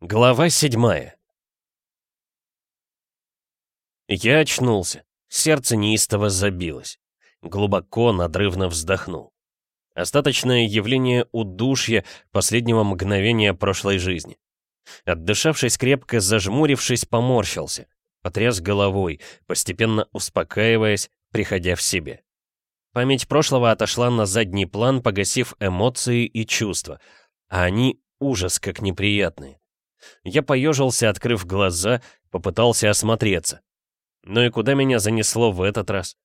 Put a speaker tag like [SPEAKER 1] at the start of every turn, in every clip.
[SPEAKER 1] Глава седьмая Я очнулся. Сердце неистово забилось. Глубоко, надрывно вздохнул. Остаточное явление удушья последнего мгновения прошлой жизни. Отдышавшись крепко, зажмурившись, поморщился. Потряс головой, постепенно успокаиваясь, приходя в себе. Память прошлого отошла на задний план, погасив эмоции и чувства, а они ужас как неприятные. Я поежился, открыв глаза, попытался осмотреться. Ну и куда меня занесло в этот раз?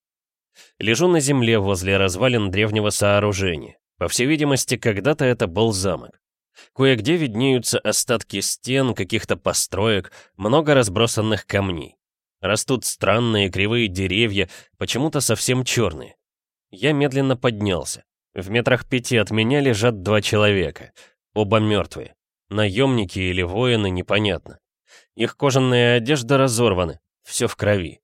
[SPEAKER 1] Лежу на земле возле развалин древнего сооружения. По всей видимости, когда-то это был замок. Кое-где виднеются остатки стен, каких-то построек, много разбросанных камней. Растут странные кривые деревья, почему-то совсем черные. Я медленно поднялся. В метрах пяти от меня лежат два человека. Оба мертвые. Наемники или воины, непонятно. Их кожаная одежда разорваны, все в крови.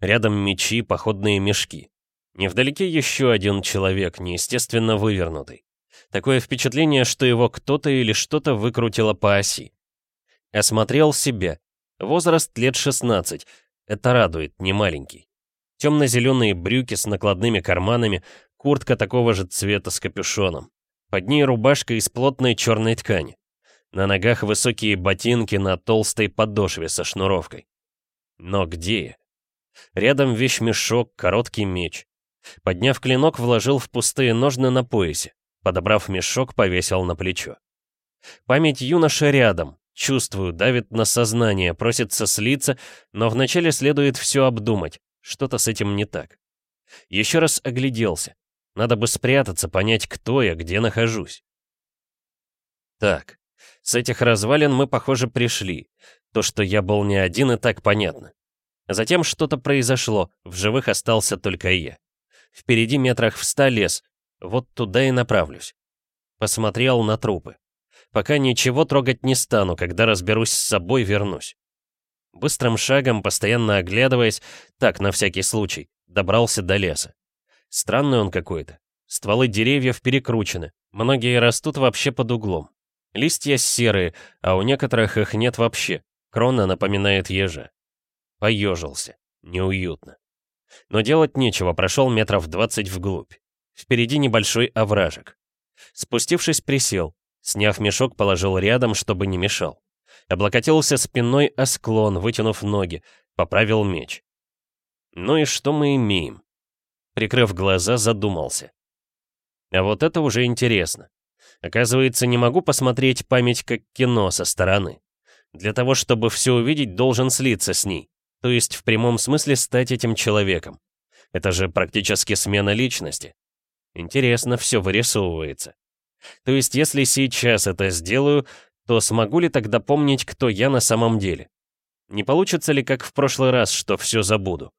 [SPEAKER 1] Рядом мечи, походные мешки. Невдалеке еще один человек, неестественно вывернутый. Такое впечатление, что его кто-то или что-то выкрутило по оси. Осмотрел себя. Возраст лет 16. Это радует, не маленький. Темно-зеленые брюки с накладными карманами, куртка такого же цвета с капюшоном. Под ней рубашка из плотной черной ткани. На ногах высокие ботинки на толстой подошве со шнуровкой. Но где Рядом вещмешок, короткий меч. Подняв клинок, вложил в пустые ножны на поясе. Подобрав мешок, повесил на плечо. Память юноши рядом. Чувствую, давит на сознание, просится слиться, но вначале следует все обдумать. Что-то с этим не так. Еще раз огляделся. Надо бы спрятаться, понять, кто я, где нахожусь. Так, с этих развалин мы, похоже, пришли. То, что я был не один, и так понятно. Затем что-то произошло, в живых остался только я. Впереди метрах в ста лес, вот туда и направлюсь. Посмотрел на трупы. Пока ничего трогать не стану, когда разберусь с собой, вернусь. Быстрым шагом, постоянно оглядываясь, так, на всякий случай, добрался до леса. Странный он какой-то. Стволы деревьев перекручены, многие растут вообще под углом. Листья серые, а у некоторых их нет вообще. Крона напоминает ежа. Поежился. Неуютно. Но делать нечего, прошел метров двадцать вглубь. Впереди небольшой овражек. Спустившись, присел. Сняв мешок, положил рядом, чтобы не мешал. Облокотился спиной о склон, вытянув ноги. Поправил меч. Ну и что мы имеем? Прикрыв глаза, задумался. А вот это уже интересно. Оказывается, не могу посмотреть память как кино со стороны. Для того, чтобы все увидеть, должен слиться с ней. То есть в прямом смысле стать этим человеком. Это же практически смена личности. Интересно, все вырисовывается. То есть если сейчас это сделаю, то смогу ли тогда помнить, кто я на самом деле? Не получится ли, как в прошлый раз, что все забуду?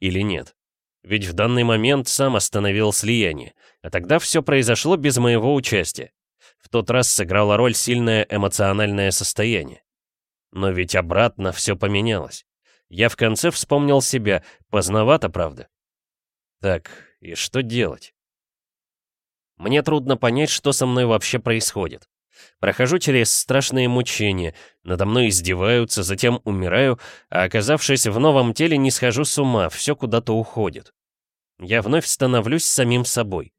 [SPEAKER 1] Или нет? Ведь в данный момент сам остановил слияние, а тогда все произошло без моего участия. В тот раз сыграло роль сильное эмоциональное состояние. Но ведь обратно все поменялось. Я в конце вспомнил себя, поздновато, правда. Так, и что делать? Мне трудно понять, что со мной вообще происходит. Прохожу через страшные мучения, надо мной издеваются, затем умираю, а оказавшись в новом теле, не схожу с ума, все куда-то уходит. Я вновь становлюсь самим собой.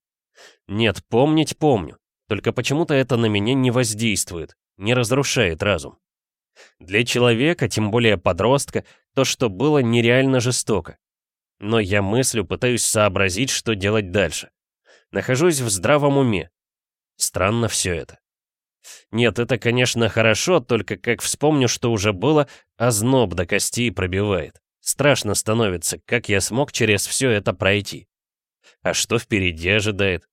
[SPEAKER 1] Нет, помнить помню, только почему-то это на меня не воздействует, не разрушает разум. Для человека, тем более подростка, то, что было, нереально жестоко. Но я мыслю, пытаюсь сообразить, что делать дальше. Нахожусь в здравом уме. Странно все это. Нет, это, конечно, хорошо, только как вспомню, что уже было, озноб до костей пробивает. Страшно становится, как я смог через все это пройти. А что впереди ожидает?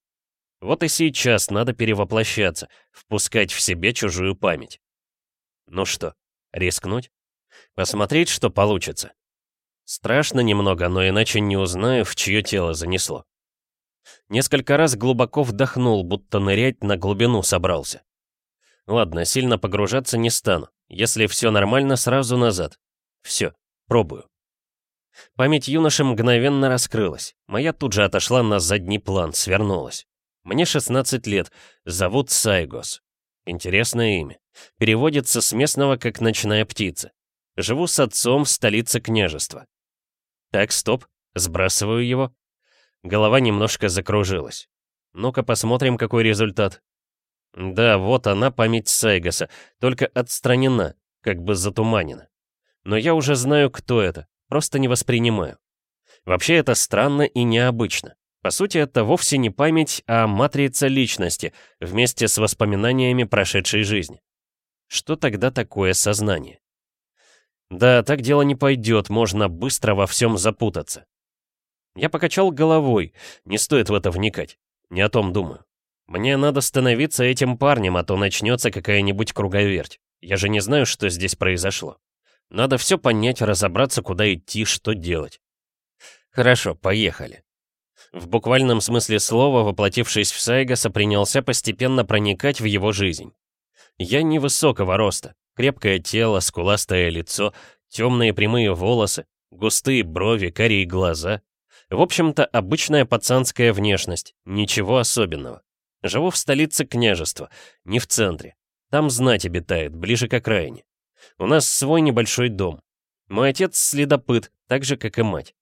[SPEAKER 1] Вот и сейчас надо перевоплощаться, впускать в себе чужую память. Ну что, рискнуть? Посмотреть, что получится? Страшно немного, но иначе не узнаю, в чье тело занесло. Несколько раз глубоко вдохнул, будто нырять на глубину собрался. Ладно, сильно погружаться не стану. Если все нормально, сразу назад. Все, пробую. Память юноши мгновенно раскрылась. Моя тут же отошла на задний план, свернулась. Мне 16 лет, зовут Сайгос. Интересное имя. Переводится с местного как «ночная птица». Живу с отцом в столице княжества. Так, стоп, сбрасываю его. Голова немножко закружилась. Ну-ка посмотрим, какой результат. Да, вот она, память Сайгаса, только отстранена, как бы затуманена. Но я уже знаю, кто это, просто не воспринимаю. Вообще это странно и необычно. По сути, это вовсе не память, а матрица личности, вместе с воспоминаниями прошедшей жизни. Что тогда такое сознание? Да, так дело не пойдет, можно быстро во всем запутаться. Я покачал головой, не стоит в это вникать, не о том думаю. Мне надо становиться этим парнем, а то начнется какая-нибудь круговерть. Я же не знаю, что здесь произошло. Надо все понять, разобраться, куда идти, что делать. Хорошо, поехали. В буквальном смысле слова, воплотившись в Сайгаса, принялся постепенно проникать в его жизнь. Я невысокого роста, крепкое тело, скуластое лицо, темные прямые волосы, густые брови, карие глаза. В общем-то, обычная пацанская внешность, ничего особенного. Живу в столице княжества, не в центре. Там знать обитает, ближе к окраине. У нас свой небольшой дом. Мой отец следопыт, так же, как и мать.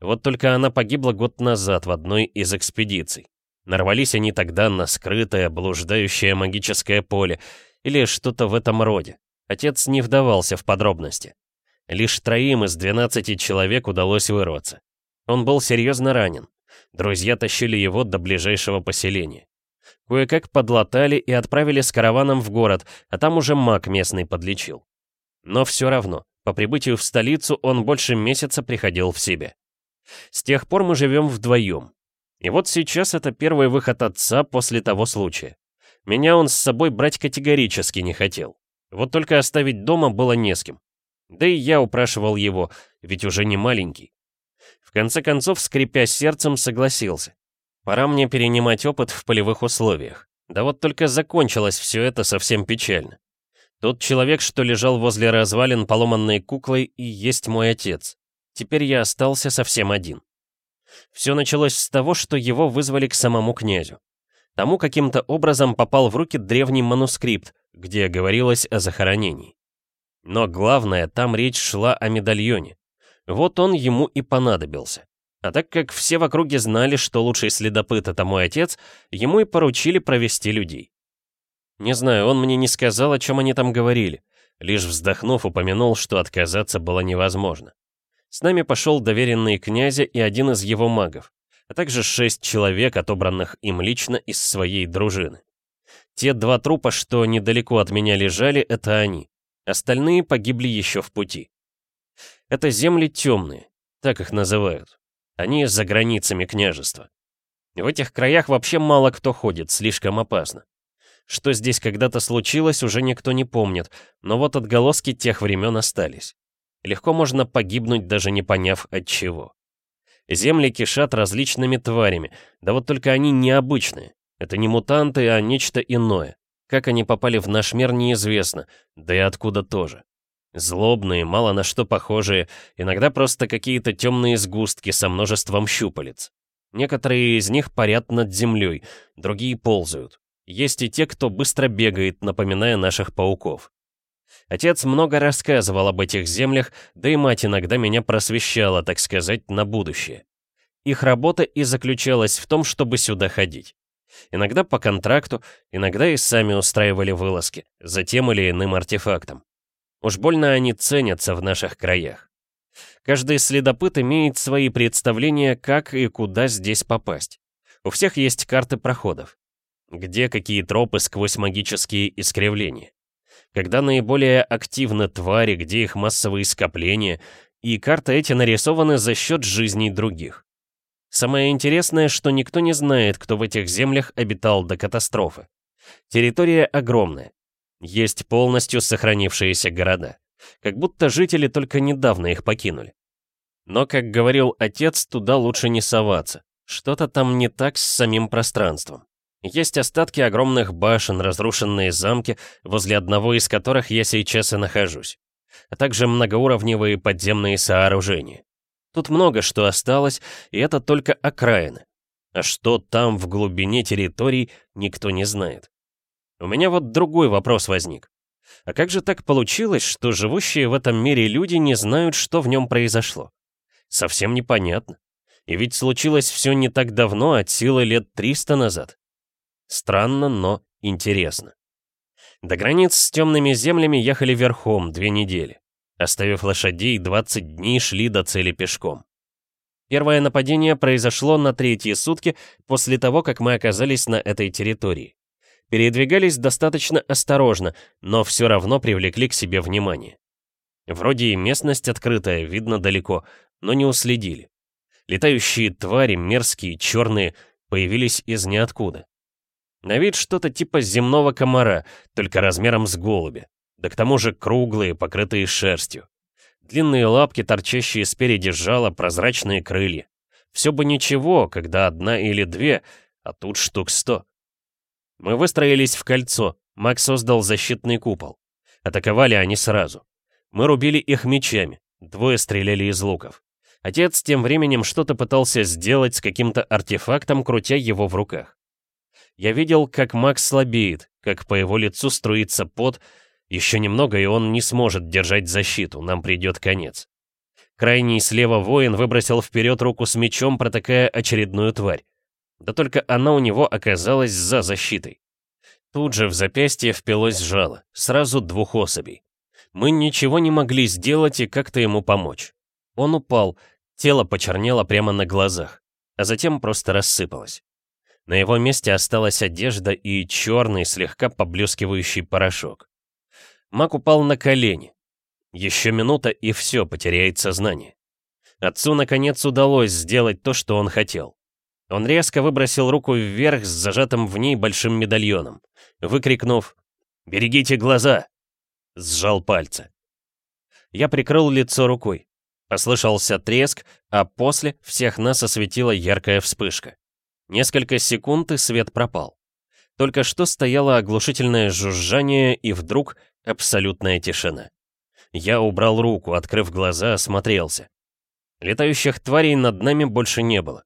[SPEAKER 1] Вот только она погибла год назад в одной из экспедиций. Нарвались они тогда на скрытое, блуждающее магическое поле, или что-то в этом роде. Отец не вдавался в подробности. Лишь троим из 12 человек удалось вырваться. Он был серьезно ранен. Друзья тащили его до ближайшего поселения. Кое-как подлатали и отправили с караваном в город, а там уже маг местный подлечил. Но все равно, по прибытию в столицу он больше месяца приходил в себя. С тех пор мы живем вдвоем. И вот сейчас это первый выход отца после того случая. Меня он с собой брать категорически не хотел. Вот только оставить дома было не с кем. Да и я упрашивал его, ведь уже не маленький. В конце концов, скрипя сердцем, согласился. Пора мне перенимать опыт в полевых условиях. Да вот только закончилось все это совсем печально. Тот человек, что лежал возле развалин поломанной куклой, и есть мой отец. Теперь я остался совсем один. Все началось с того, что его вызвали к самому князю. Тому каким-то образом попал в руки древний манускрипт, где говорилось о захоронении. Но главное, там речь шла о медальоне. Вот он ему и понадобился. А так как все в округе знали, что лучший следопыт — это мой отец, ему и поручили провести людей. Не знаю, он мне не сказал, о чем они там говорили. Лишь вздохнув, упомянул, что отказаться было невозможно. С нами пошел доверенный князя и один из его магов, а также шесть человек, отобранных им лично из своей дружины. Те два трупа, что недалеко от меня лежали, это они. Остальные погибли еще в пути. Это земли темные, так их называют. Они за границами княжества. В этих краях вообще мало кто ходит, слишком опасно. Что здесь когда-то случилось, уже никто не помнит, но вот отголоски тех времен остались. Легко можно погибнуть, даже не поняв от чего. Земли кишат различными тварями, да вот только они необычные. Это не мутанты, а нечто иное. Как они попали в наш мир, неизвестно, да и откуда тоже. Злобные, мало на что похожие, иногда просто какие-то темные сгустки со множеством щупалец. Некоторые из них парят над землей, другие ползают. Есть и те, кто быстро бегает, напоминая наших пауков. Отец много рассказывал об этих землях, да и мать иногда меня просвещала, так сказать, на будущее. Их работа и заключалась в том, чтобы сюда ходить. Иногда по контракту, иногда и сами устраивали вылазки, за тем или иным артефактом. Уж больно они ценятся в наших краях. Каждый следопыт имеет свои представления, как и куда здесь попасть. У всех есть карты проходов. Где какие тропы сквозь магические искривления. Когда наиболее активны твари, где их массовые скопления, и карты эти нарисованы за счет жизней других. Самое интересное, что никто не знает, кто в этих землях обитал до катастрофы. Территория огромная. Есть полностью сохранившиеся города. Как будто жители только недавно их покинули. Но, как говорил отец, туда лучше не соваться. Что-то там не так с самим пространством. Есть остатки огромных башен, разрушенные замки, возле одного из которых я сейчас и нахожусь. А также многоуровневые подземные сооружения. Тут много что осталось, и это только окраины. А что там в глубине территорий, никто не знает. У меня вот другой вопрос возник. А как же так получилось, что живущие в этом мире люди не знают, что в нем произошло? Совсем непонятно. И ведь случилось все не так давно, от силы лет 300 назад. Странно, но интересно. До границ с темными землями ехали верхом две недели. Оставив лошадей, 20 дней шли до цели пешком. Первое нападение произошло на третьи сутки после того, как мы оказались на этой территории. Передвигались достаточно осторожно, но все равно привлекли к себе внимание. Вроде и местность открытая, видно далеко, но не уследили. Летающие твари, мерзкие, черные, появились из ниоткуда. На вид что-то типа земного комара, только размером с голубя. Да к тому же круглые, покрытые шерстью. Длинные лапки, торчащие спереди жало, прозрачные крылья. Все бы ничего, когда одна или две, а тут штук сто. Мы выстроились в кольцо, Макс создал защитный купол. Атаковали они сразу. Мы рубили их мечами, двое стреляли из луков. Отец тем временем что-то пытался сделать с каким-то артефактом, крутя его в руках. Я видел, как Макс слабеет, как по его лицу струится пот, еще немного, и он не сможет держать защиту, нам придет конец. Крайний слева воин выбросил вперед руку с мечом, протыкая очередную тварь. Да только она у него оказалась за защитой. Тут же в запястье впилось жало, сразу двух особей. Мы ничего не могли сделать и как-то ему помочь. Он упал, тело почернело прямо на глазах, а затем просто рассыпалось. На его месте осталась одежда и черный, слегка поблескивающий порошок. Мак упал на колени. Еще минута, и все, потеряет сознание. Отцу, наконец, удалось сделать то, что он хотел. Он резко выбросил руку вверх с зажатым в ней большим медальоном, выкрикнув «Берегите глаза!» Сжал пальцы. Я прикрыл лицо рукой. Послышался треск, а после всех нас осветила яркая вспышка. Несколько секунд, и свет пропал. Только что стояло оглушительное жужжание, и вдруг абсолютная тишина. Я убрал руку, открыв глаза, осмотрелся. Летающих тварей над нами больше не было.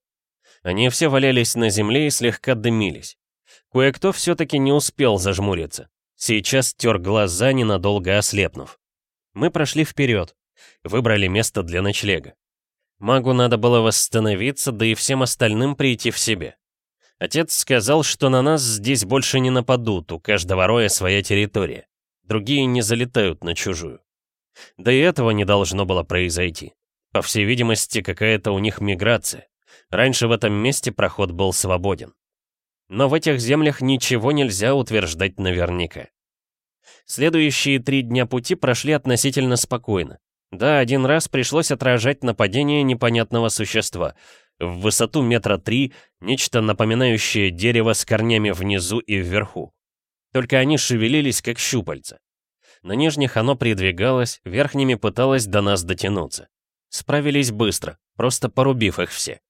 [SPEAKER 1] Они все валялись на земле и слегка дымились. Кое-кто все-таки не успел зажмуриться. Сейчас тер глаза, ненадолго ослепнув. Мы прошли вперед, выбрали место для ночлега. Магу надо было восстановиться, да и всем остальным прийти в себе. Отец сказал, что на нас здесь больше не нападут, у каждого роя своя территория. Другие не залетают на чужую. Да и этого не должно было произойти. По всей видимости, какая-то у них миграция. Раньше в этом месте проход был свободен. Но в этих землях ничего нельзя утверждать наверняка. Следующие три дня пути прошли относительно спокойно. Да, один раз пришлось отражать нападение непонятного существа. В высоту метра три, нечто напоминающее дерево с корнями внизу и вверху. Только они шевелились, как щупальца. На нижних оно придвигалось, верхними пыталось до нас дотянуться. Справились быстро, просто порубив их все.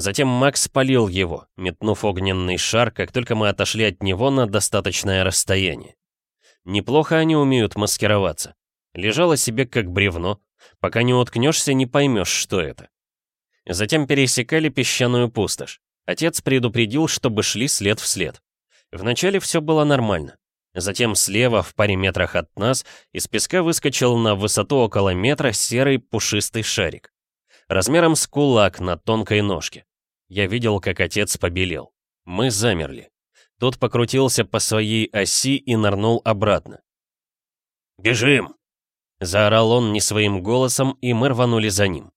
[SPEAKER 1] Затем Макс спалил его, метнув огненный шар, как только мы отошли от него на достаточное расстояние. Неплохо они умеют маскироваться. Лежало себе как бревно. Пока не уткнешься, не поймешь, что это. Затем пересекали песчаную пустошь. Отец предупредил, чтобы шли след в след. Вначале все было нормально. Затем слева, в паре метрах от нас, из песка выскочил на высоту около метра серый пушистый шарик. Размером с кулак на тонкой ножке. Я видел, как отец побелел. Мы замерли. Тот покрутился по своей оси и нырнул обратно. «Бежим!» Заорал он не своим голосом, и мы рванули за ним.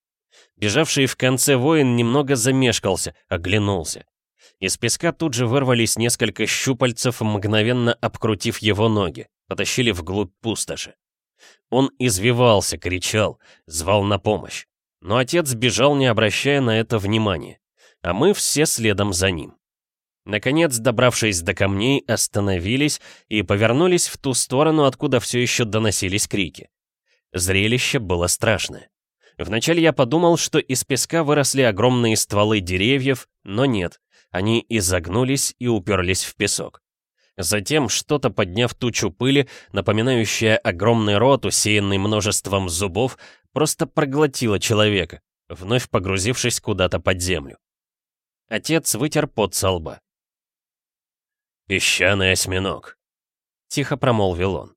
[SPEAKER 1] Бежавший в конце воин немного замешкался, оглянулся. Из песка тут же вырвались несколько щупальцев, мгновенно обкрутив его ноги, потащили вглубь пустоши. Он извивался, кричал, звал на помощь. Но отец бежал, не обращая на это внимания а мы все следом за ним. Наконец, добравшись до камней, остановились и повернулись в ту сторону, откуда все еще доносились крики. Зрелище было страшное. Вначале я подумал, что из песка выросли огромные стволы деревьев, но нет, они изогнулись и уперлись в песок. Затем, что-то подняв тучу пыли, напоминающая огромный рот, усеянный множеством зубов, просто проглотило человека, вновь погрузившись куда-то под землю. Отец вытер пот со лба. «Песчаный осьминог», тихо промолвил он.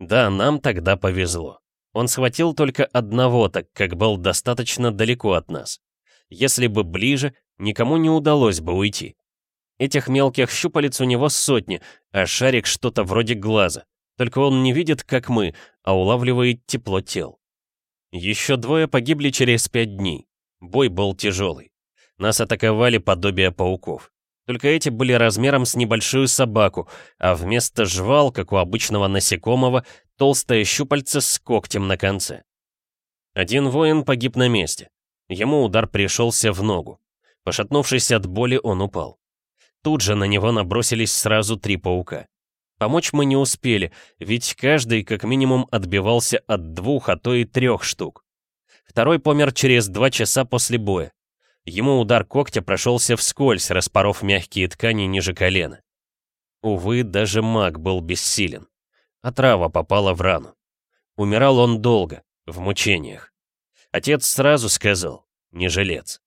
[SPEAKER 1] Да, нам тогда повезло. Он схватил только одного, так как был достаточно далеко от нас. Если бы ближе, никому не удалось бы уйти. Этих мелких щупалец у него сотни, а шарик что-то вроде глаза. Только он не видит, как мы, а улавливает тепло тел. Еще двое погибли через пять дней. Бой был тяжелый. Нас атаковали подобие пауков. Только эти были размером с небольшую собаку, а вместо жвал, как у обычного насекомого, толстое щупальце с когтем на конце. Один воин погиб на месте. Ему удар пришелся в ногу. Пошатнувшись от боли, он упал. Тут же на него набросились сразу три паука. Помочь мы не успели, ведь каждый как минимум отбивался от двух, а то и трех штук. Второй помер через два часа после боя. Ему удар когтя прошелся вскользь, распоров мягкие ткани ниже колена. Увы, даже маг был бессилен. Отрава попала в рану. Умирал он долго, в мучениях. Отец сразу сказал, не жилец.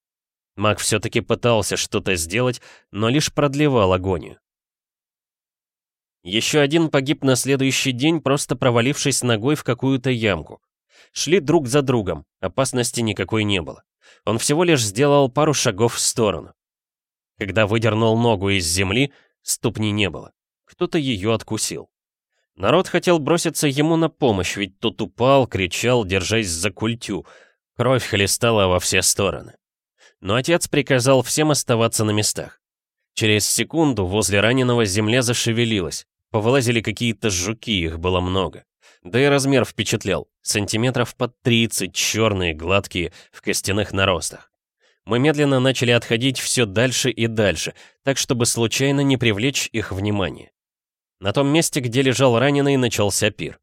[SPEAKER 1] Маг все-таки пытался что-то сделать, но лишь продлевал агонию. Еще один погиб на следующий день, просто провалившись ногой в какую-то ямку. Шли друг за другом, опасности никакой не было. Он всего лишь сделал пару шагов в сторону. Когда выдернул ногу из земли, ступни не было. Кто-то ее откусил. Народ хотел броситься ему на помощь, ведь тот упал, кричал, держась за культю. Кровь хлестала во все стороны. Но отец приказал всем оставаться на местах. Через секунду возле раненого земля зашевелилась. Повылазили какие-то жуки, их было много. Да и размер впечатлял. Сантиметров под 30, черные, гладкие, в костяных наростах. Мы медленно начали отходить все дальше и дальше, так чтобы случайно не привлечь их внимание. На том месте, где лежал раненый, начался пир.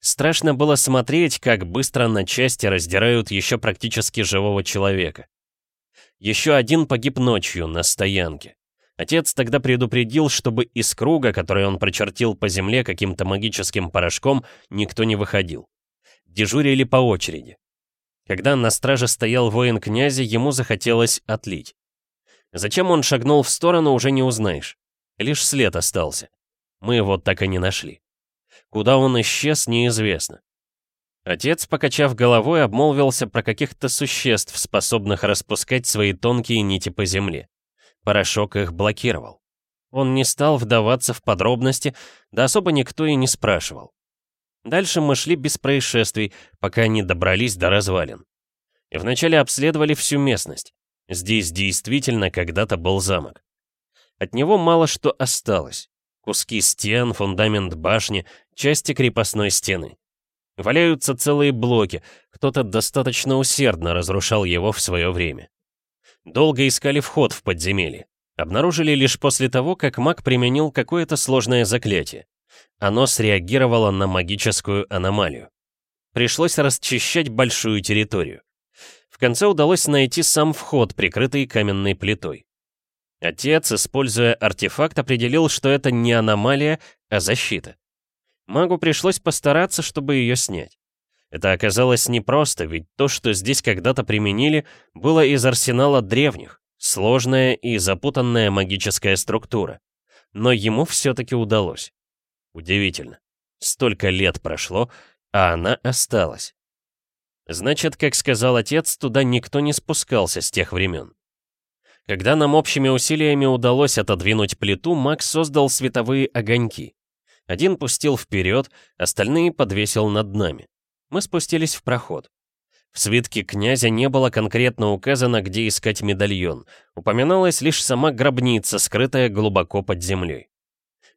[SPEAKER 1] Страшно было смотреть, как быстро на части раздирают еще практически живого человека. Еще один погиб ночью на стоянке. Отец тогда предупредил, чтобы из круга, который он прочертил по земле каким-то магическим порошком, никто не выходил. Дежурили по очереди. Когда на страже стоял воин князя, ему захотелось отлить. Зачем он шагнул в сторону, уже не узнаешь. Лишь след остался. Мы его так и не нашли. Куда он исчез, неизвестно. Отец, покачав головой, обмолвился про каких-то существ, способных распускать свои тонкие нити по земле. Порошок их блокировал. Он не стал вдаваться в подробности, да особо никто и не спрашивал. Дальше мы шли без происшествий, пока не добрались до развалин. И вначале обследовали всю местность. Здесь действительно когда-то был замок. От него мало что осталось. Куски стен, фундамент башни, части крепостной стены. Валяются целые блоки, кто-то достаточно усердно разрушал его в свое время. Долго искали вход в подземелье. Обнаружили лишь после того, как маг применил какое-то сложное заклятие. Оно среагировало на магическую аномалию. Пришлось расчищать большую территорию. В конце удалось найти сам вход, прикрытый каменной плитой. Отец, используя артефакт, определил, что это не аномалия, а защита. Магу пришлось постараться, чтобы ее снять. Это оказалось непросто, ведь то, что здесь когда-то применили, было из арсенала древних, сложная и запутанная магическая структура. Но ему все-таки удалось. Удивительно. Столько лет прошло, а она осталась. Значит, как сказал отец, туда никто не спускался с тех времен. Когда нам общими усилиями удалось отодвинуть плиту, Макс создал световые огоньки. Один пустил вперед, остальные подвесил над нами. Мы спустились в проход. В свитке князя не было конкретно указано, где искать медальон. Упоминалась лишь сама гробница, скрытая глубоко под землей.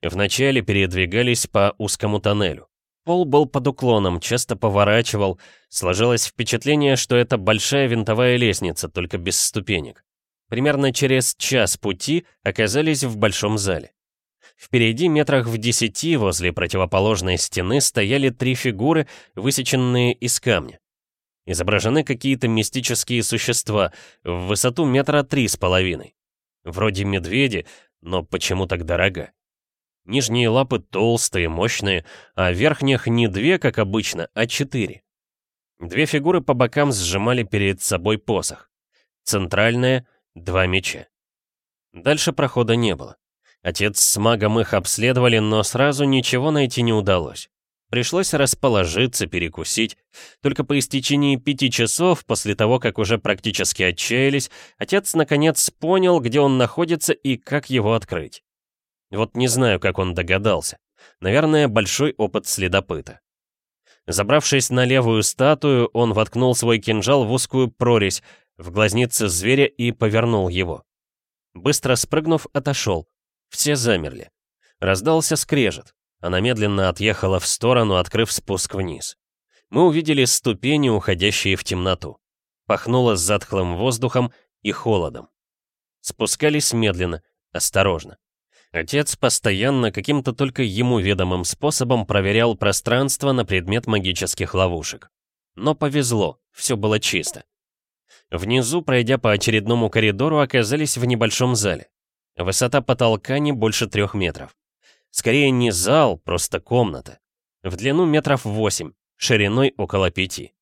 [SPEAKER 1] Вначале передвигались по узкому тоннелю. Пол был под уклоном, часто поворачивал. Сложилось впечатление, что это большая винтовая лестница, только без ступенек. Примерно через час пути оказались в большом зале. Впереди метрах в десяти возле противоположной стены стояли три фигуры, высеченные из камня. Изображены какие-то мистические существа в высоту метра три с половиной. Вроде медведи, но почему так дорого? Нижние лапы толстые, мощные, а верхних не две, как обычно, а четыре. Две фигуры по бокам сжимали перед собой посох. Центральная — два меча. Дальше прохода не было. Отец с магом их обследовали, но сразу ничего найти не удалось. Пришлось расположиться, перекусить. Только по истечении пяти часов, после того, как уже практически отчаялись, отец наконец понял, где он находится и как его открыть. Вот не знаю, как он догадался. Наверное, большой опыт следопыта. Забравшись на левую статую, он воткнул свой кинжал в узкую прорезь, в глазнице зверя и повернул его. Быстро спрыгнув, отошел. Все замерли. Раздался скрежет. Она медленно отъехала в сторону, открыв спуск вниз. Мы увидели ступени, уходящие в темноту. Пахнуло затхлым воздухом и холодом. Спускались медленно, осторожно. Отец постоянно каким-то только ему ведомым способом проверял пространство на предмет магических ловушек. Но повезло, все было чисто. Внизу, пройдя по очередному коридору, оказались в небольшом зале. Высота потолка не больше трех метров. Скорее не зал, просто комната. В длину метров восемь, шириной около пяти.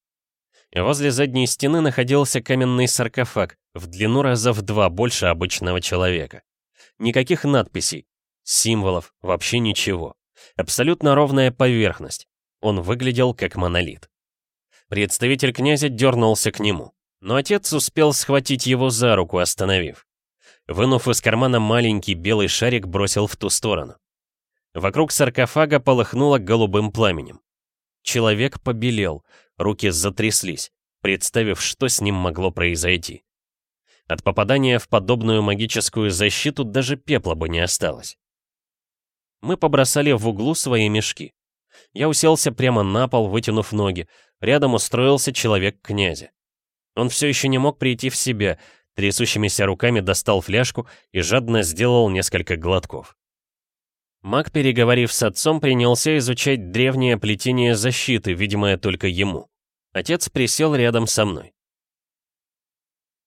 [SPEAKER 1] Возле задней стены находился каменный саркофаг, в длину раза в два больше обычного человека. Никаких надписей, символов, вообще ничего. Абсолютно ровная поверхность. Он выглядел как монолит. Представитель князя дернулся к нему, но отец успел схватить его за руку, остановив. Вынув из кармана маленький белый шарик, бросил в ту сторону. Вокруг саркофага полыхнуло голубым пламенем. Человек побелел, руки затряслись, представив, что с ним могло произойти. От попадания в подобную магическую защиту даже пепла бы не осталось. Мы побросали в углу свои мешки. Я уселся прямо на пол, вытянув ноги. Рядом устроился человек князя. Он все еще не мог прийти в себя, трясущимися руками достал фляжку и жадно сделал несколько глотков. Маг, переговорив с отцом, принялся изучать древнее плетение защиты, видимое только ему. Отец присел рядом со мной.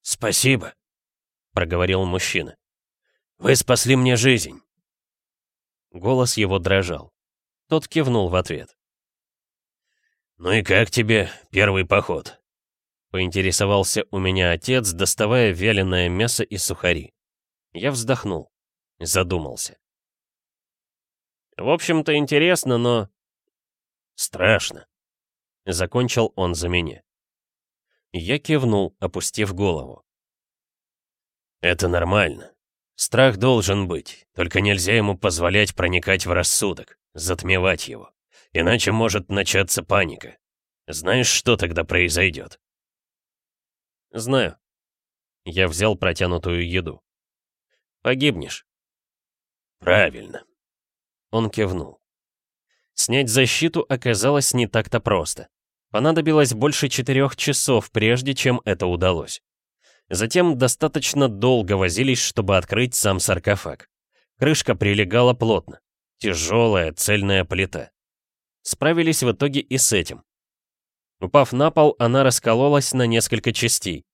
[SPEAKER 2] «Спасибо», — проговорил мужчина. «Вы спасли мне жизнь».
[SPEAKER 1] Голос его дрожал. Тот кивнул в ответ.
[SPEAKER 2] «Ну и как тебе первый поход?»
[SPEAKER 1] Поинтересовался у меня отец, доставая вяленое мясо и сухари. Я вздохнул. Задумался. В общем-то интересно, но...
[SPEAKER 2] Страшно.
[SPEAKER 1] Закончил он за меня. Я кивнул, опустив голову.
[SPEAKER 2] «Это нормально. Страх должен быть, только нельзя ему позволять проникать в рассудок, затмевать его. Иначе может начаться паника. Знаешь, что тогда произойдет?»
[SPEAKER 1] «Знаю». Я взял протянутую еду. «Погибнешь».
[SPEAKER 2] «Правильно».
[SPEAKER 1] Он кивнул. Снять защиту оказалось не так-то просто. Понадобилось больше четырех часов, прежде чем это удалось. Затем достаточно долго возились, чтобы открыть сам саркофаг. Крышка прилегала плотно. Тяжелая, цельная плита. Справились в итоге и с этим. Упав на пол, она раскололась на несколько частей.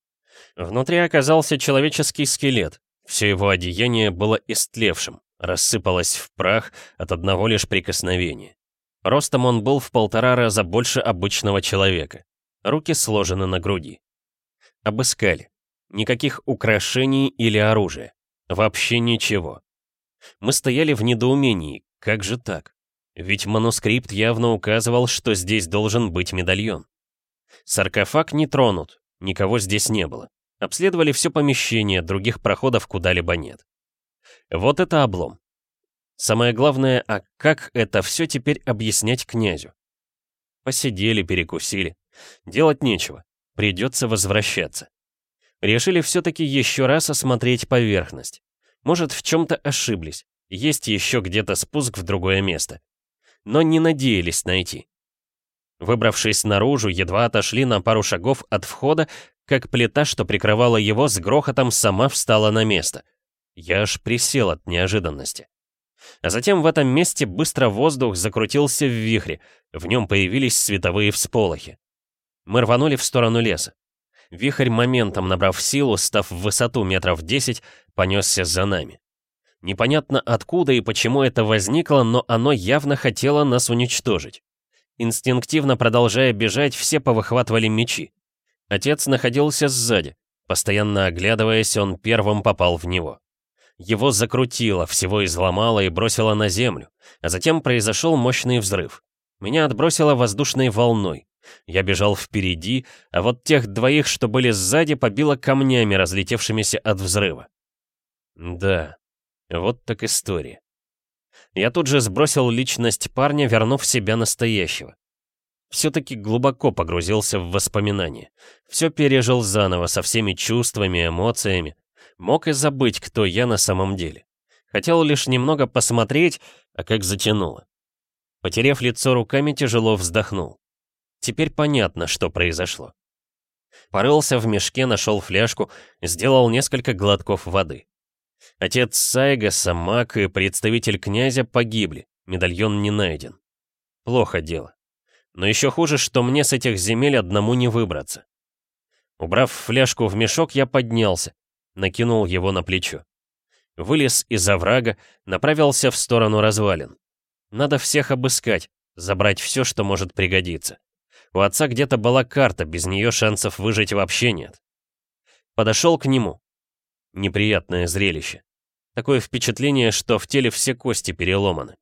[SPEAKER 1] Внутри оказался человеческий скелет. Все его одеяние было истлевшим, рассыпалось в прах от одного лишь прикосновения. Ростом он был в полтора раза больше обычного человека. Руки сложены на груди. Обыскали. Никаких украшений или оружия. Вообще ничего. Мы стояли в недоумении. Как же так? Ведь манускрипт явно указывал, что здесь должен быть медальон. Саркофаг не тронут, никого здесь не было. Обследовали все помещение, других проходов куда-либо нет. Вот это облом. Самое главное, а как это все теперь объяснять князю? Посидели, перекусили. Делать нечего. Придется возвращаться. Решили все-таки еще раз осмотреть поверхность. Может, в чем-то ошиблись. Есть еще где-то спуск в другое место. Но не надеялись найти. Выбравшись наружу, едва отошли на пару шагов от входа, как плита, что прикрывала его, с грохотом сама встала на место. Я аж присел от неожиданности. А затем в этом месте быстро воздух закрутился в вихре, в нем появились световые всполохи. Мы рванули в сторону леса. Вихрь, моментом набрав силу, став в высоту метров 10, понесся за нами. Непонятно откуда и почему это возникло, но оно явно хотело нас уничтожить. Инстинктивно продолжая бежать, все повыхватывали мечи. Отец находился сзади. Постоянно оглядываясь, он первым попал в него. Его закрутило, всего изломало и бросило на землю, а затем произошел мощный взрыв. Меня отбросило воздушной волной. Я бежал впереди, а вот тех двоих, что были сзади, побило камнями, разлетевшимися от взрыва. Да, вот так история. Я тут же сбросил личность парня, вернув себя настоящего. Все-таки глубоко погрузился в воспоминания. Все пережил заново, со всеми чувствами, эмоциями. Мог и забыть, кто я на самом деле. Хотел лишь немного посмотреть, а как затянуло. Потерев лицо руками, тяжело вздохнул. Теперь понятно, что произошло. Порылся в мешке, нашел фляжку, сделал несколько глотков воды. Отец Сайга, Самак и представитель князя погибли, медальон не найден. Плохо дело. Но еще хуже, что мне с этих земель одному не выбраться. Убрав фляжку в мешок, я поднялся, накинул его на плечо. Вылез из оврага, направился в сторону развалин. Надо всех обыскать, забрать все, что может пригодиться. У отца где-то была карта, без нее шансов выжить вообще нет. Подошел к нему. Неприятное зрелище. Такое впечатление, что в теле все кости переломаны.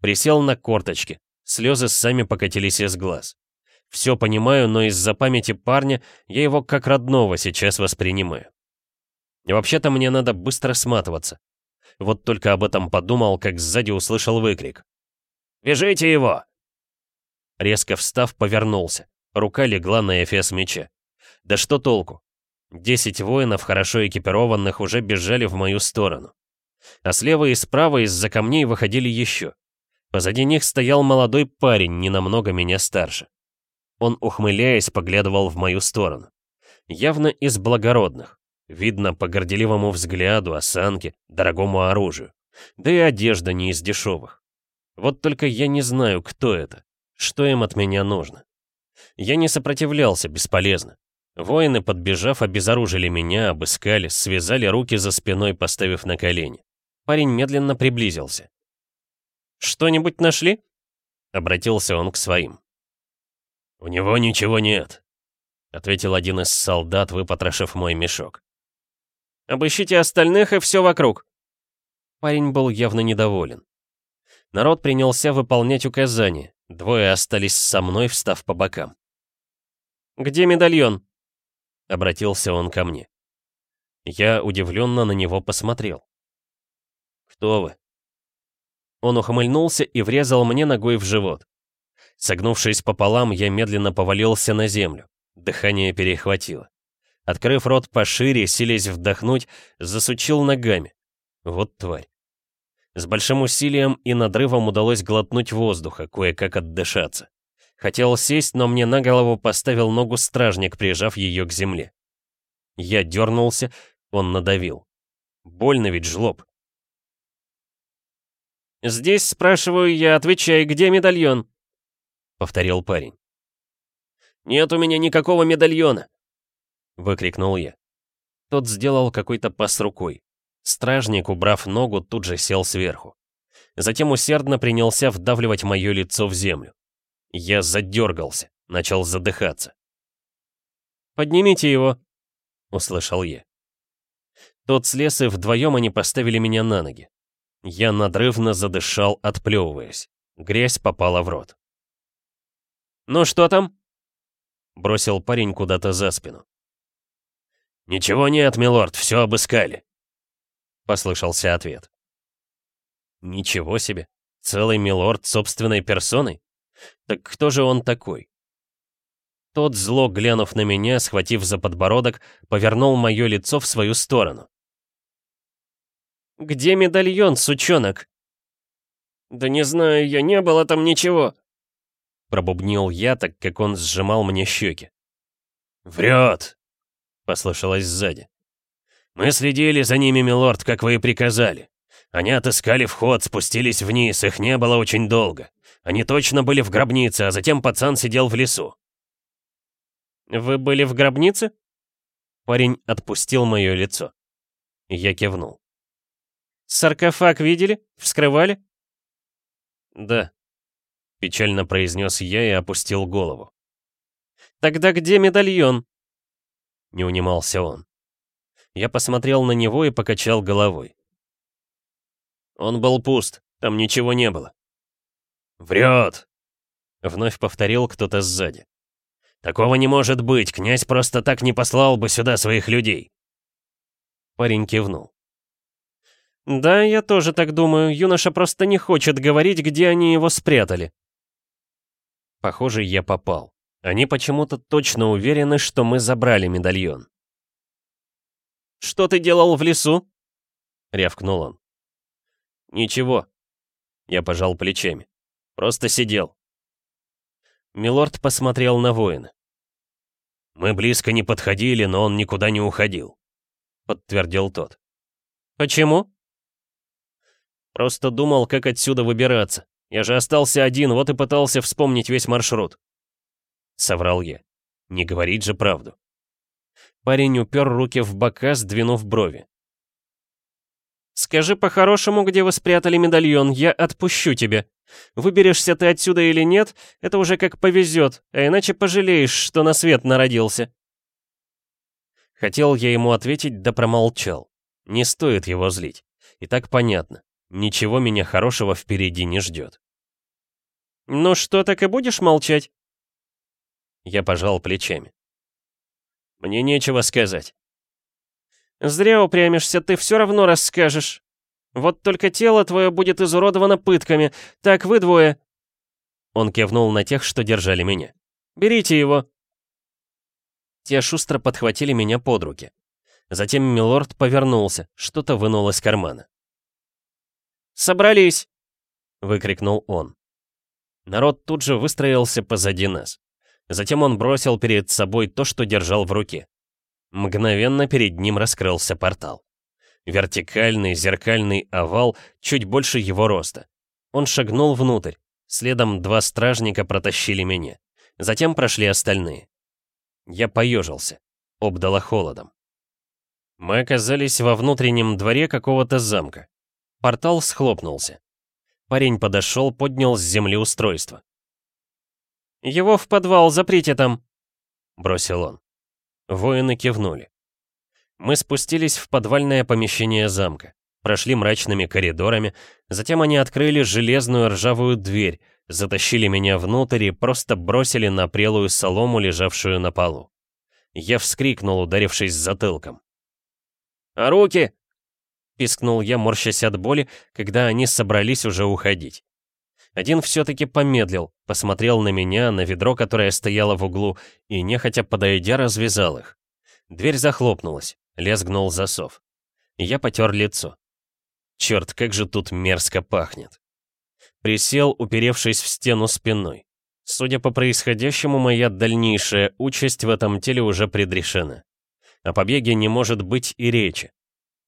[SPEAKER 1] Присел на корточки, слезы сами покатились из глаз. Все понимаю, но из-за памяти парня я его как родного сейчас воспринимаю. Вообще-то мне надо быстро сматываться. Вот только об этом подумал, как сзади услышал выкрик. «Вяжите его!» Резко встав, повернулся. Рука легла на эфес меча. Да что толку? Десять воинов, хорошо экипированных, уже бежали в мою сторону. А слева и справа из-за камней выходили еще. Позади них стоял молодой парень, не намного меня старше. Он, ухмыляясь, поглядывал в мою сторону. Явно из благородных. Видно по горделивому взгляду, осанке, дорогому оружию. Да и одежда не из дешевых. Вот только я не знаю, кто это. Что им от меня нужно? Я не сопротивлялся, бесполезно. Воины, подбежав, обезоружили меня, обыскали, связали руки за спиной, поставив на колени. Парень медленно приблизился. «Что-нибудь нашли?» Обратился он к своим. «У него ничего нет», — ответил один из солдат, выпотрошив мой мешок. «Обыщите остальных и все вокруг». Парень был явно недоволен. Народ принялся выполнять указания. Двое остались со мной, встав по бокам. «Где медальон?» — обратился он ко мне. Я удивленно на него посмотрел. «Кто вы?» Он ухмыльнулся и врезал мне ногой в живот. Согнувшись пополам, я медленно повалился на землю. Дыхание перехватило. Открыв рот пошире, силясь вдохнуть, засучил ногами. Вот тварь. С большим усилием и надрывом удалось глотнуть воздуха, кое-как отдышаться. Хотел сесть, но мне на голову поставил ногу стражник, прижав ее к земле. Я дернулся, он надавил. Больно ведь жлоб. «Здесь, спрашиваю я, отвечай, где медальон?» — повторил парень. «Нет у меня никакого медальона!» — выкрикнул я. Тот сделал какой-то пас рукой. Стражник, убрав ногу, тут же сел сверху. Затем усердно принялся вдавливать мое лицо в землю. Я задергался, начал задыхаться. «Поднимите его!» — услышал я. Тот слез, и вдвоем они поставили меня на ноги. Я надрывно задышал, отплевываясь. Грязь попала в рот. «Ну что там?» — бросил парень куда-то за спину. «Ничего нет, милорд, все обыскали», — послышался ответ. Ничего себе, целый милорд собственной персоной? Так кто же он такой? Тот, зло глянув на меня, схватив за подбородок, повернул мое лицо в свою сторону. «Где медальон, сучонок?» «Да не знаю я, не было там ничего», — пробубнил я, так как он сжимал мне щеки.
[SPEAKER 2] «Врет!» — послышалось сзади. «Мы следили за ними, милорд, как вы и приказали. Они отыскали вход, спустились вниз, их не было очень долго. Они точно были в гробнице, а затем пацан сидел в лесу».
[SPEAKER 1] «Вы были в гробнице?» Парень отпустил мое лицо. Я кивнул. «Саркофаг видели? Вскрывали?» «Да», — печально произнес я и опустил голову. «Тогда где медальон?» Не унимался он. Я посмотрел на него и покачал головой. Он был пуст, там ничего не было.
[SPEAKER 2] «Врет!»
[SPEAKER 1] — вновь повторил кто-то сзади.
[SPEAKER 2] «Такого не может быть, князь просто так не послал бы сюда своих людей!»
[SPEAKER 1] Парень кивнул. «Да, я тоже так думаю. Юноша просто не хочет говорить, где они его спрятали». Похоже, я попал. Они почему-то точно уверены, что мы забрали медальон. «Что ты делал в лесу?» — рявкнул он. «Ничего». Я пожал плечами. «Просто сидел». Милорд посмотрел на воина.
[SPEAKER 2] «Мы близко не подходили, но он никуда не уходил», — подтвердил тот.
[SPEAKER 1] «Почему?» «Просто думал, как отсюда выбираться. Я же остался один, вот и пытался вспомнить весь маршрут». Соврал я. Не говорить же правду. Парень упер руки в бока, сдвинув брови. «Скажи по-хорошему, где вы спрятали медальон, я отпущу тебя. Выберешься ты отсюда или нет, это уже как повезет, а иначе пожалеешь, что на свет народился». Хотел я ему ответить, да промолчал. Не стоит его злить. И так понятно. Ничего меня хорошего впереди не ждет. «Ну что, так и будешь молчать?» Я пожал плечами. «Мне нечего сказать». «Зря упрямишься, ты все равно расскажешь. Вот только тело твое будет изуродовано пытками. Так, вы двое...» Он кивнул на тех, что держали меня. «Берите его». Те шустро подхватили меня под руки. Затем Милорд повернулся, что-то вынул из кармана. «Собрались!» — выкрикнул он. Народ тут же выстроился позади нас. Затем он бросил перед собой то, что держал в руке. Мгновенно перед ним раскрылся портал. Вертикальный, зеркальный овал, чуть больше его роста. Он шагнул внутрь. Следом два стражника протащили меня. Затем прошли остальные. Я поежился. Обдало холодом. Мы оказались во внутреннем дворе какого-то замка. Портал схлопнулся. Парень подошел, поднял с земли устройство. «Его в подвал, заприте там!» — бросил он. Воины кивнули. Мы спустились в подвальное помещение замка, прошли мрачными коридорами, затем они открыли железную ржавую дверь, затащили меня внутрь и просто бросили на прелую солому, лежавшую на полу. Я вскрикнул, ударившись затылком. «А руки!» — пискнул я, морщась от боли, когда они собрались уже уходить. Один все-таки помедлил, посмотрел на меня, на ведро, которое стояло в углу, и, нехотя подойдя, развязал их. Дверь захлопнулась, лезгнул засов. Я потер лицо. Черт, как же тут мерзко пахнет. Присел, уперевшись в стену спиной. Судя по происходящему, моя дальнейшая участь в этом теле уже предрешена. О побеге не может быть и речи.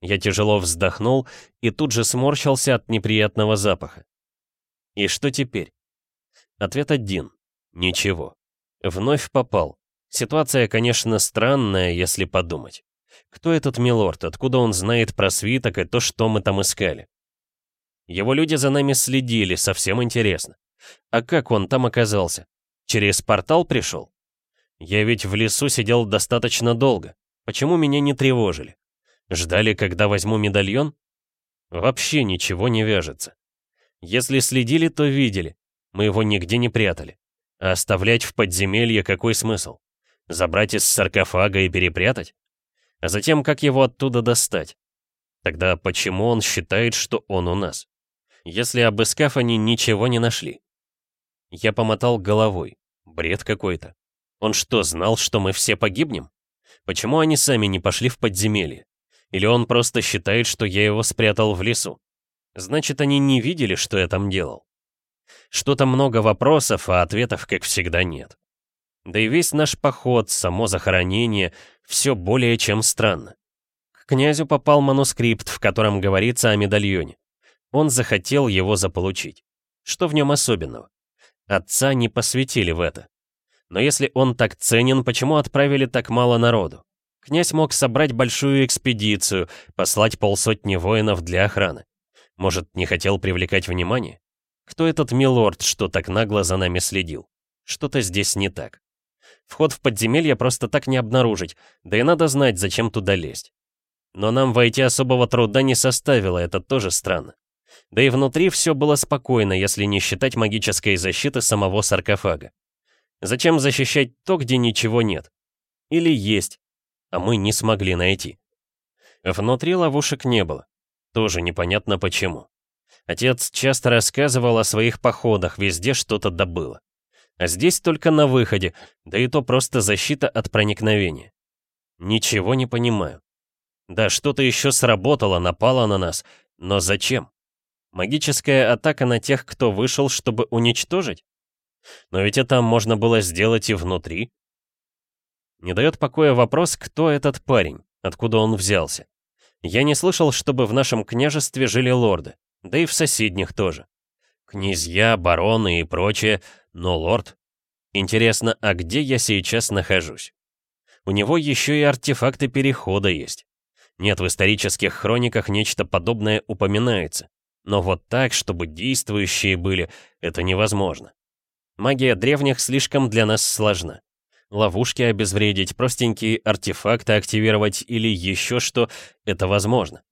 [SPEAKER 1] Я тяжело вздохнул и тут же сморщился от неприятного запаха. И что теперь? Ответ один. Ничего. Вновь попал. Ситуация, конечно, странная, если подумать. Кто этот милорд, откуда он знает про свиток и то, что мы там искали? Его люди за нами следили, совсем интересно. А как он там оказался? Через портал пришел? Я ведь в лесу сидел достаточно долго. Почему меня не тревожили? Ждали, когда возьму медальон? Вообще ничего не вяжется. Если следили, то видели. Мы его нигде не прятали. А оставлять в подземелье какой смысл? Забрать из саркофага и перепрятать? А затем, как его оттуда достать? Тогда почему он считает, что он у нас? Если обыскав, они ничего не нашли. Я помотал головой. Бред какой-то. Он что, знал, что мы все погибнем? Почему они сами не пошли в подземелье? Или он просто считает, что я его спрятал в лесу? Значит, они не видели, что я там делал. Что-то много вопросов, а ответов, как всегда, нет. Да и весь наш поход, само захоронение, все более чем странно. К князю попал манускрипт, в котором говорится о медальоне. Он захотел его заполучить. Что в нем особенного? Отца не посвятили в это. Но если он так ценен, почему отправили так мало народу? Князь мог собрать большую экспедицию, послать полсотни воинов для охраны. Может, не хотел привлекать внимание? Кто этот милорд, что так нагло за нами следил? Что-то здесь не так. Вход в подземелье просто так не обнаружить, да и надо знать, зачем туда лезть. Но нам войти особого труда не составило, это тоже странно. Да и внутри все было спокойно, если не считать магической защиты самого саркофага. Зачем защищать то, где ничего нет? Или есть, а мы не смогли найти. Внутри ловушек не было. Тоже непонятно почему. Отец часто рассказывал о своих походах, везде что-то добыло. А здесь только на выходе, да и то просто защита от проникновения. Ничего не понимаю. Да, что-то еще сработало, напало на нас, но зачем? Магическая атака на тех, кто вышел, чтобы уничтожить? Но ведь это можно было сделать и внутри. Не дает покоя вопрос, кто этот парень, откуда он взялся. Я не слышал, чтобы в нашем княжестве жили лорды, да и в соседних тоже. Князья, бароны и прочее, но лорд... Интересно, а где я сейчас нахожусь? У него еще и артефакты перехода есть. Нет, в исторических хрониках нечто подобное упоминается. Но вот так, чтобы действующие были, это невозможно. Магия древних слишком для нас сложна. Ловушки обезвредить, простенькие артефакты активировать или еще что, это возможно.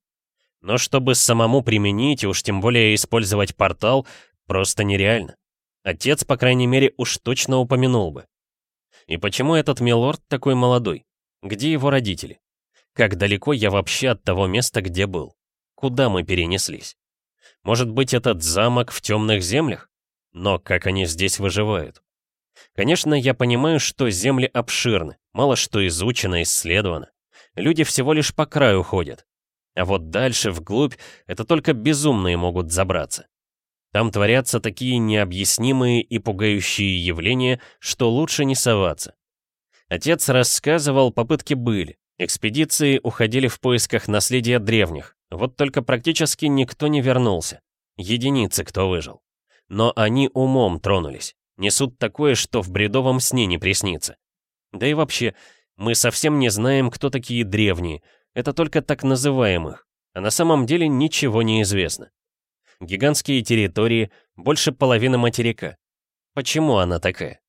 [SPEAKER 1] Но чтобы самому применить, уж тем более использовать портал, просто нереально. Отец, по крайней мере, уж точно упомянул бы. И почему этот милорд такой молодой? Где его родители? Как далеко я вообще от того места, где был? Куда мы перенеслись? Может быть, этот замок в темных землях? Но как они здесь выживают? Конечно, я понимаю, что земли обширны, мало что изучено, исследовано. Люди всего лишь по краю ходят. А вот дальше, вглубь, это только безумные могут забраться. Там творятся такие необъяснимые и пугающие явления, что лучше не соваться. Отец рассказывал, попытки были. Экспедиции уходили в поисках наследия древних, вот только практически никто не вернулся. Единицы, кто выжил. Но они умом тронулись. Несут такое, что в бредовом сне не приснится. Да и вообще, мы совсем не знаем, кто такие древние. Это только так называемых. А на самом деле ничего не известно. Гигантские территории, больше половины материка. Почему она такая?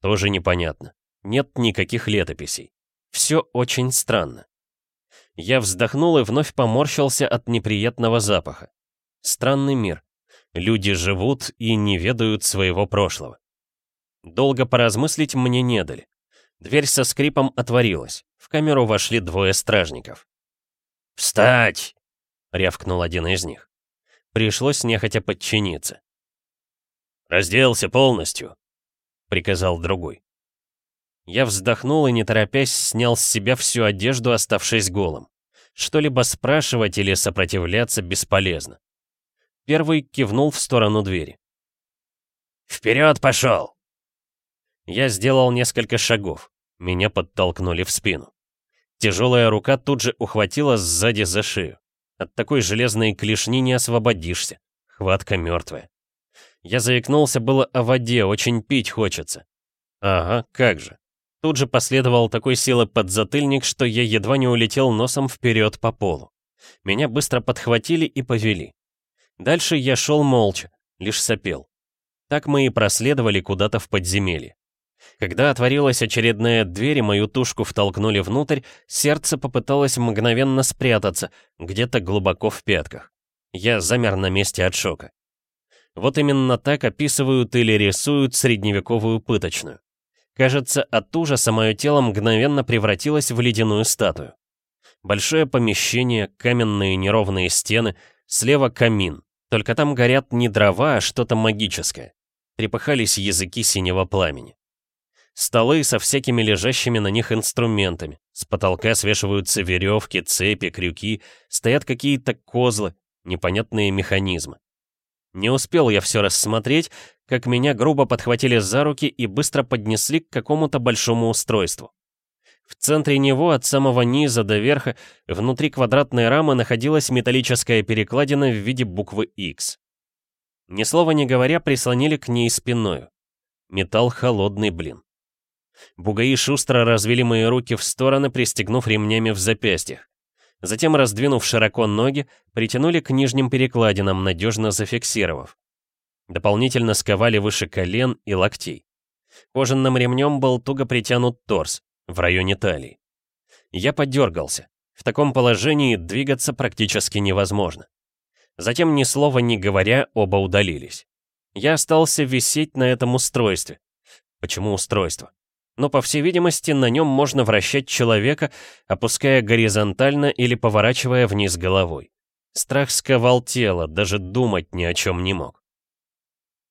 [SPEAKER 1] Тоже непонятно. Нет никаких летописей. Все очень странно. Я вздохнул и вновь поморщился от неприятного запаха. Странный мир. Люди живут и не ведают своего прошлого. Долго поразмыслить мне не дали. Дверь со скрипом отворилась. В камеру вошли двое стражников. «Встать!» — рявкнул один из них. Пришлось нехотя подчиниться. «Разделся полностью», — приказал другой. Я вздохнул и, не торопясь, снял с себя всю одежду, оставшись голым. Что-либо спрашивать или сопротивляться бесполезно. Первый кивнул в сторону двери. «Вперед пошел!» Я сделал несколько шагов. Меня подтолкнули в спину. Тяжелая рука тут же ухватила сзади за шею. От такой железной клешни не освободишься. Хватка мертвая. Я заикнулся было о воде, очень пить хочется. Ага, как же. Тут же последовал такой силы подзатыльник, что я едва не улетел носом вперед по полу. Меня быстро подхватили и повели. Дальше я шел молча, лишь сопел. Так мы и проследовали куда-то в подземелье. Когда отворилась очередная дверь и мою тушку втолкнули внутрь, сердце попыталось мгновенно спрятаться, где-то глубоко в пятках. Я замер на месте от шока. Вот именно так описывают или рисуют средневековую пыточную. Кажется, от ужаса мое тело мгновенно превратилось в ледяную статую. Большое помещение, каменные неровные стены, слева камин, только там горят не дрова, а что-то магическое. Трепыхались языки синего пламени. Столы со всякими лежащими на них инструментами. С потолка свешиваются веревки, цепи, крюки. Стоят какие-то козлы, непонятные механизмы. Не успел я все рассмотреть, как меня грубо подхватили за руки и быстро поднесли к какому-то большому устройству. В центре него, от самого низа до верха, внутри квадратной рамы находилась металлическая перекладина в виде буквы X. Ни слова не говоря, прислонили к ней спиною. Металл холодный, блин. Бугаи шустро развели мои руки в стороны, пристегнув ремнями в запястьях. Затем, раздвинув широко ноги, притянули к нижним перекладинам, надежно зафиксировав. Дополнительно сковали выше колен и локтей. Кожаным ремнем был туго притянут торс, в районе талии. Я подергался. В таком положении двигаться практически невозможно. Затем ни слова не говоря, оба удалились. Я остался висеть на этом устройстве. Почему устройство? Но, по всей видимости, на нем можно вращать человека, опуская горизонтально или поворачивая вниз головой. Страх сковал тело, даже думать ни о чем не мог.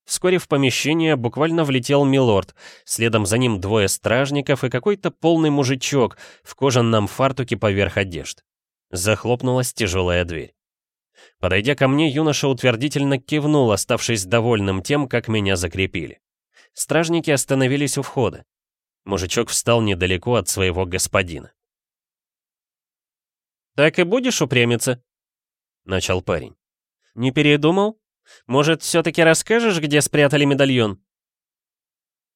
[SPEAKER 1] Вскоре в помещение буквально влетел милорд, следом за ним двое стражников и какой-то полный мужичок в кожаном фартуке поверх одежд. Захлопнулась тяжелая дверь. Подойдя ко мне, юноша утвердительно кивнул, оставшись довольным тем, как меня закрепили. Стражники остановились у входа. Мужичок встал недалеко от своего господина. «Так и будешь упрямиться?» — начал парень. «Не передумал?» Может, все-таки расскажешь, где спрятали медальон?»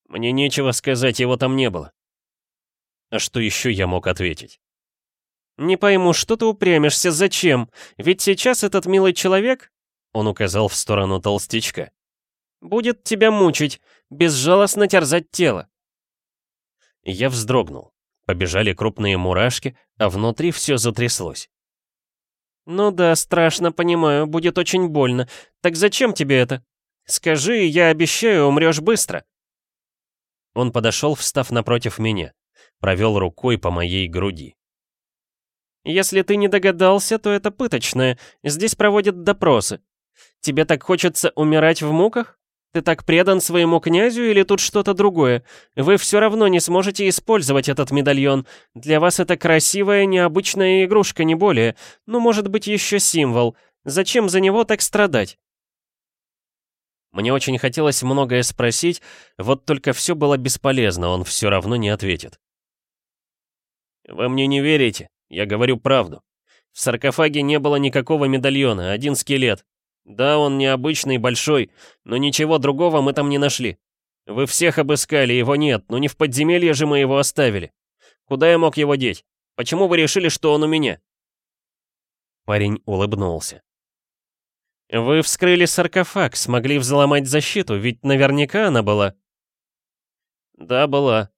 [SPEAKER 1] Мне нечего сказать, его там не было. А что еще я мог ответить? «Не пойму, что ты упрямишься, зачем? Ведь сейчас этот милый человек...» Он указал в сторону толстячка. «Будет тебя мучить, безжалостно терзать тело». Я вздрогнул. Побежали крупные мурашки, а внутри все затряслось. «Ну да, страшно, понимаю, будет очень больно. Так зачем тебе это? Скажи, я обещаю, умрешь быстро». Он подошел, встав напротив меня, провел рукой по моей груди. «Если ты не догадался, то это пыточное. Здесь проводят допросы. Тебе так хочется умирать в муках? Ты так предан своему князю или тут что-то другое? Вы все равно не сможете использовать этот медальон. Для вас это красивая, необычная игрушка, не более. Ну, может быть, еще символ. Зачем за него так страдать? Мне очень хотелось многое спросить, вот только все было бесполезно, он все равно не ответит. «Вы мне не верите? Я говорю правду. В саркофаге не было никакого медальона, один скелет. Да, он необычный, большой, но ничего другого мы там не нашли. Вы всех обыскали, его нет, но не в подземелье же мы его оставили. Куда я мог его деть? Почему вы решили, что он у меня?» Парень улыбнулся. «Вы вскрыли саркофаг, смогли взломать защиту, ведь наверняка она была». «Да, была».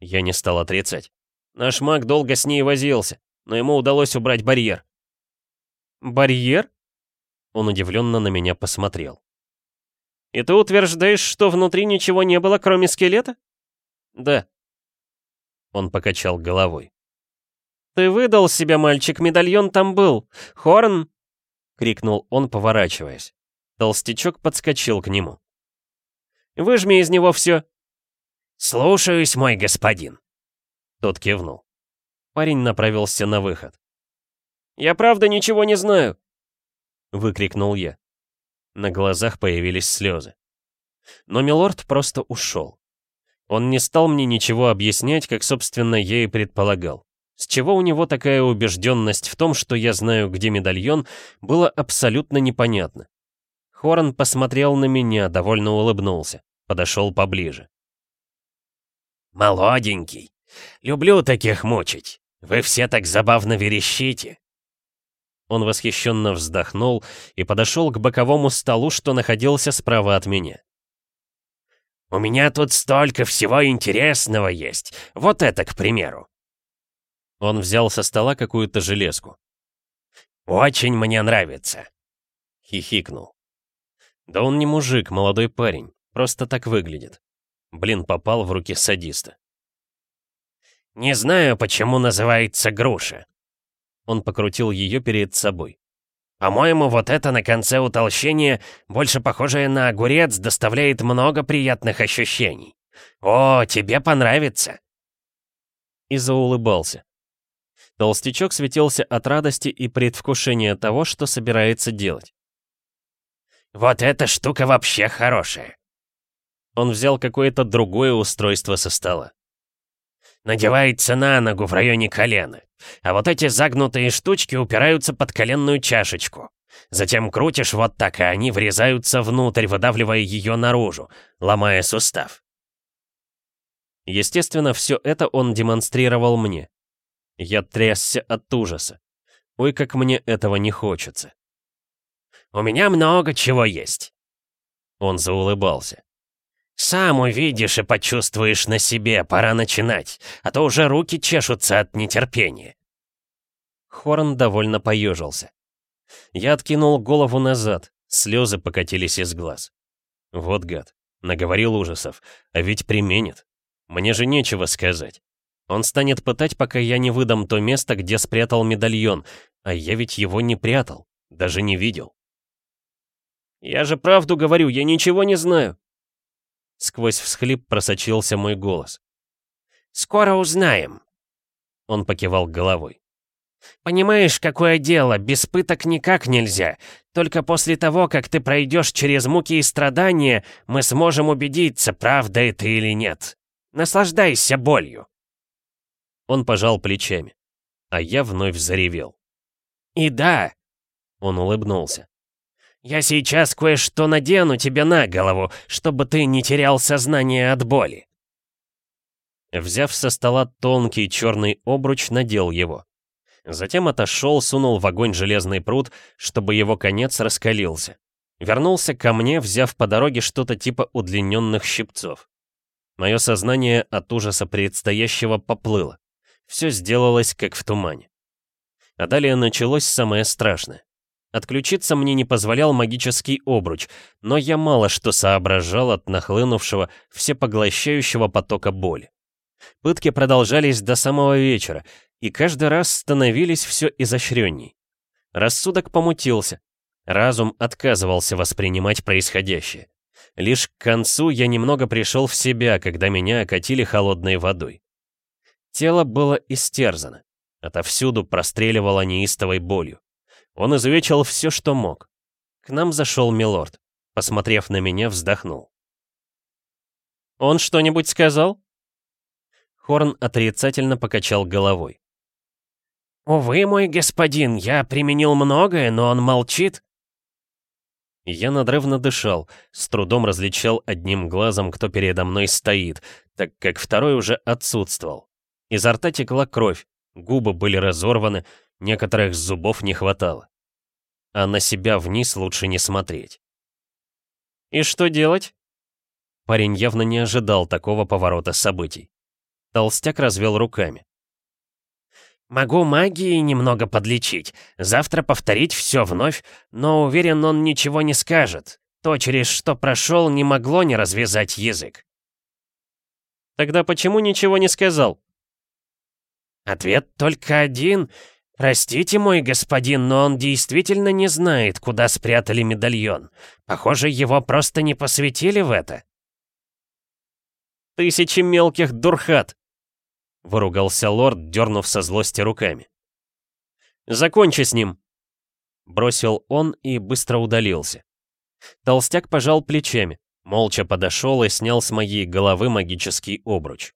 [SPEAKER 1] Я не стал отрицать. Наш маг долго с ней возился, но ему удалось убрать барьер. «Барьер?» Он удивленно на меня посмотрел. «И ты утверждаешь, что внутри ничего не было, кроме скелета?» «Да». Он покачал головой. «Ты выдал себя, мальчик, медальон там был. Хорн!» — крикнул он, поворачиваясь. Толстячок подскочил к нему. «Выжми из него все!» «Слушаюсь, мой господин!» Тот кивнул. Парень направился на выход. «Я правда ничего не знаю!» — выкрикнул я. На глазах появились слезы. Но Милорд просто ушел. Он не стал мне ничего объяснять, как, собственно, я и предполагал. С чего у него такая убежденность в том, что я знаю, где медальон, было абсолютно непонятно. Хорн посмотрел на меня, довольно улыбнулся, подошел поближе. «Молоденький, люблю таких мучить. Вы все так забавно верещите. Он восхищенно вздохнул и подошел к боковому столу, что находился справа от меня. «У меня тут столько всего интересного есть. Вот это, к примеру». Он взял со стола какую-то железку. «Очень мне нравится», — хихикнул. «Да он не мужик, молодой парень, просто так выглядит. Блин, попал в руки садиста». «Не знаю, почему называется груша», он покрутил ее перед собой. «По-моему, вот это на конце утолщения, больше похожее на огурец, доставляет много приятных ощущений. О, тебе понравится!» И заулыбался. Толстячок светился от радости и предвкушения того, что собирается делать. «Вот эта штука вообще хорошая!» Он взял какое-то другое устройство со стола. Надевается на ногу в районе колена. А вот эти загнутые штучки упираются под коленную чашечку. Затем крутишь вот так, и они врезаются внутрь, выдавливая ее наружу, ломая сустав. Естественно, все это он демонстрировал мне. Я трясся от ужаса. Ой, как мне этого не хочется. «У меня много чего есть». Он заулыбался. «Сам увидишь и почувствуешь на себе, пора начинать, а то уже руки чешутся от нетерпения». Хорн довольно поежился. Я откинул голову назад, слезы покатились из глаз. Вот гад, наговорил ужасов, а ведь применит. Мне же нечего сказать. Он станет пытать, пока я не выдам то место, где спрятал медальон, а я ведь его не прятал, даже не видел. «Я же правду говорю, я ничего не знаю!» Сквозь всхлип просочился мой голос. «Скоро узнаем!» Он покивал головой. «Понимаешь, какое дело, без пыток никак нельзя. Только после того, как ты пройдешь через муки и страдания, мы сможем убедиться, правда это или нет. Наслаждайся болью!» Он пожал плечами, а я вновь заревел. «И да!» — он улыбнулся. «Я сейчас кое-что надену тебе на голову, чтобы ты не терял сознание от боли». Взяв со стола тонкий черный обруч, надел его. Затем отошел, сунул в огонь железный пруд, чтобы его конец раскалился. Вернулся ко мне, взяв по дороге что-то типа удлиненных щипцов. Мое сознание от ужаса предстоящего поплыло. Все сделалось как в тумане. А далее началось самое страшное. Отключиться мне не позволял магический обруч, но я мало что соображал от нахлынувшего, всепоглощающего потока боли. Пытки продолжались до самого вечера, и каждый раз становились все изощренней. Рассудок помутился. Разум отказывался воспринимать происходящее. Лишь к концу я немного пришел в себя, когда меня окатили холодной водой. Тело было истерзано. Отовсюду простреливало неистовой болью. Он изувечил все, что мог. К нам зашел милорд. Посмотрев на меня, вздохнул. «Он что-нибудь сказал?» Хорн отрицательно покачал головой. «Увы, мой господин, я применил многое, но он молчит». Я надрывно дышал, с трудом различал одним глазом, кто передо мной стоит, так как второй уже отсутствовал. Изо рта текла кровь, губы были разорваны, некоторых зубов не хватало. А на себя вниз лучше не смотреть. «И что делать?» Парень явно не ожидал такого поворота событий. Толстяк развел руками. «Могу магией немного подлечить, завтра повторить все вновь, но уверен, он ничего не скажет. То, через что прошел, не могло не развязать язык». «Тогда почему ничего не сказал?» «Ответ только один. Простите, мой господин, но он действительно не знает, куда спрятали медальон. Похоже, его просто не посвятили в это». «Тысячи мелких дурхат!» Выругался лорд, дернув со злости руками. «Закончи с ним!» Бросил он и быстро удалился. Толстяк пожал плечами, молча подошел и снял с моей головы магический обруч.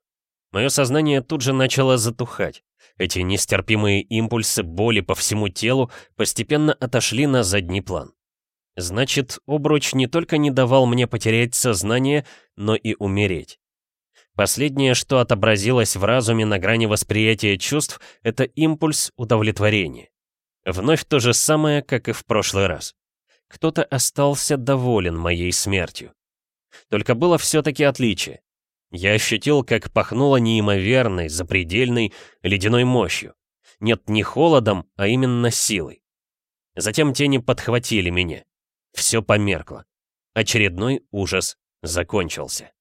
[SPEAKER 1] Мое сознание тут же начало затухать. Эти нестерпимые импульсы боли по всему телу постепенно отошли на задний план. Значит, обруч не только не давал мне потерять сознание, но и умереть. Последнее, что отобразилось в разуме на грани восприятия чувств, это импульс удовлетворения. Вновь то же самое, как и в прошлый раз. Кто-то остался доволен моей смертью. Только было все-таки отличие. Я ощутил, как пахнуло неимоверной, запредельной, ледяной мощью. Нет, не холодом, а именно силой. Затем тени подхватили меня. Все померкло. Очередной ужас закончился.